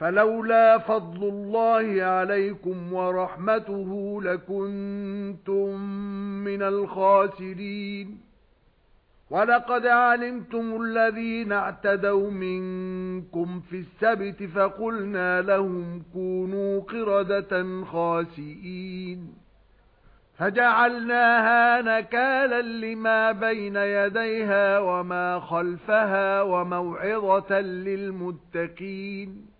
فَلَوْلَا فَضْلُ اللَّهِ عَلَيْكُمْ وَرَحْمَتُهُ لَكُنتُم مِّنَ الْخَاسِرِينَ. وَلَقَدْ عَلِمْتُمُ الَّذِينَ اعْتَدَوْا مِنكُمْ فِي السَّبْتِ فَقُلْنَا لَهُمْ كُونُوا قِرَدَةً خَاسِئِينَ. فَجَعَلْنَاهَا نَكَالًا لِمَا بَيْنَ يَدَيْهَا وَمَا خَلْفَهَا وَمَوْعِظَةً لِلْمُتَّقِينَ.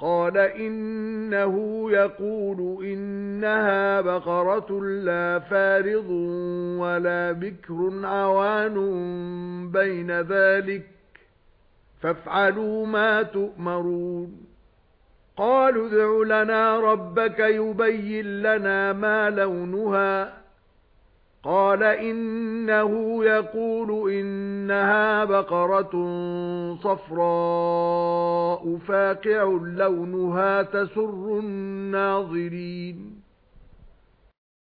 قال انه يقول انها بقره لا فارض ولا بكر عوان بين ذلك فافعلوا ما تؤمرون قالوا ادع لنا ربك يبين لنا ما لونها قال إنه يقول إنها بقرة صفراء فاقع لونها تسر الناظرين.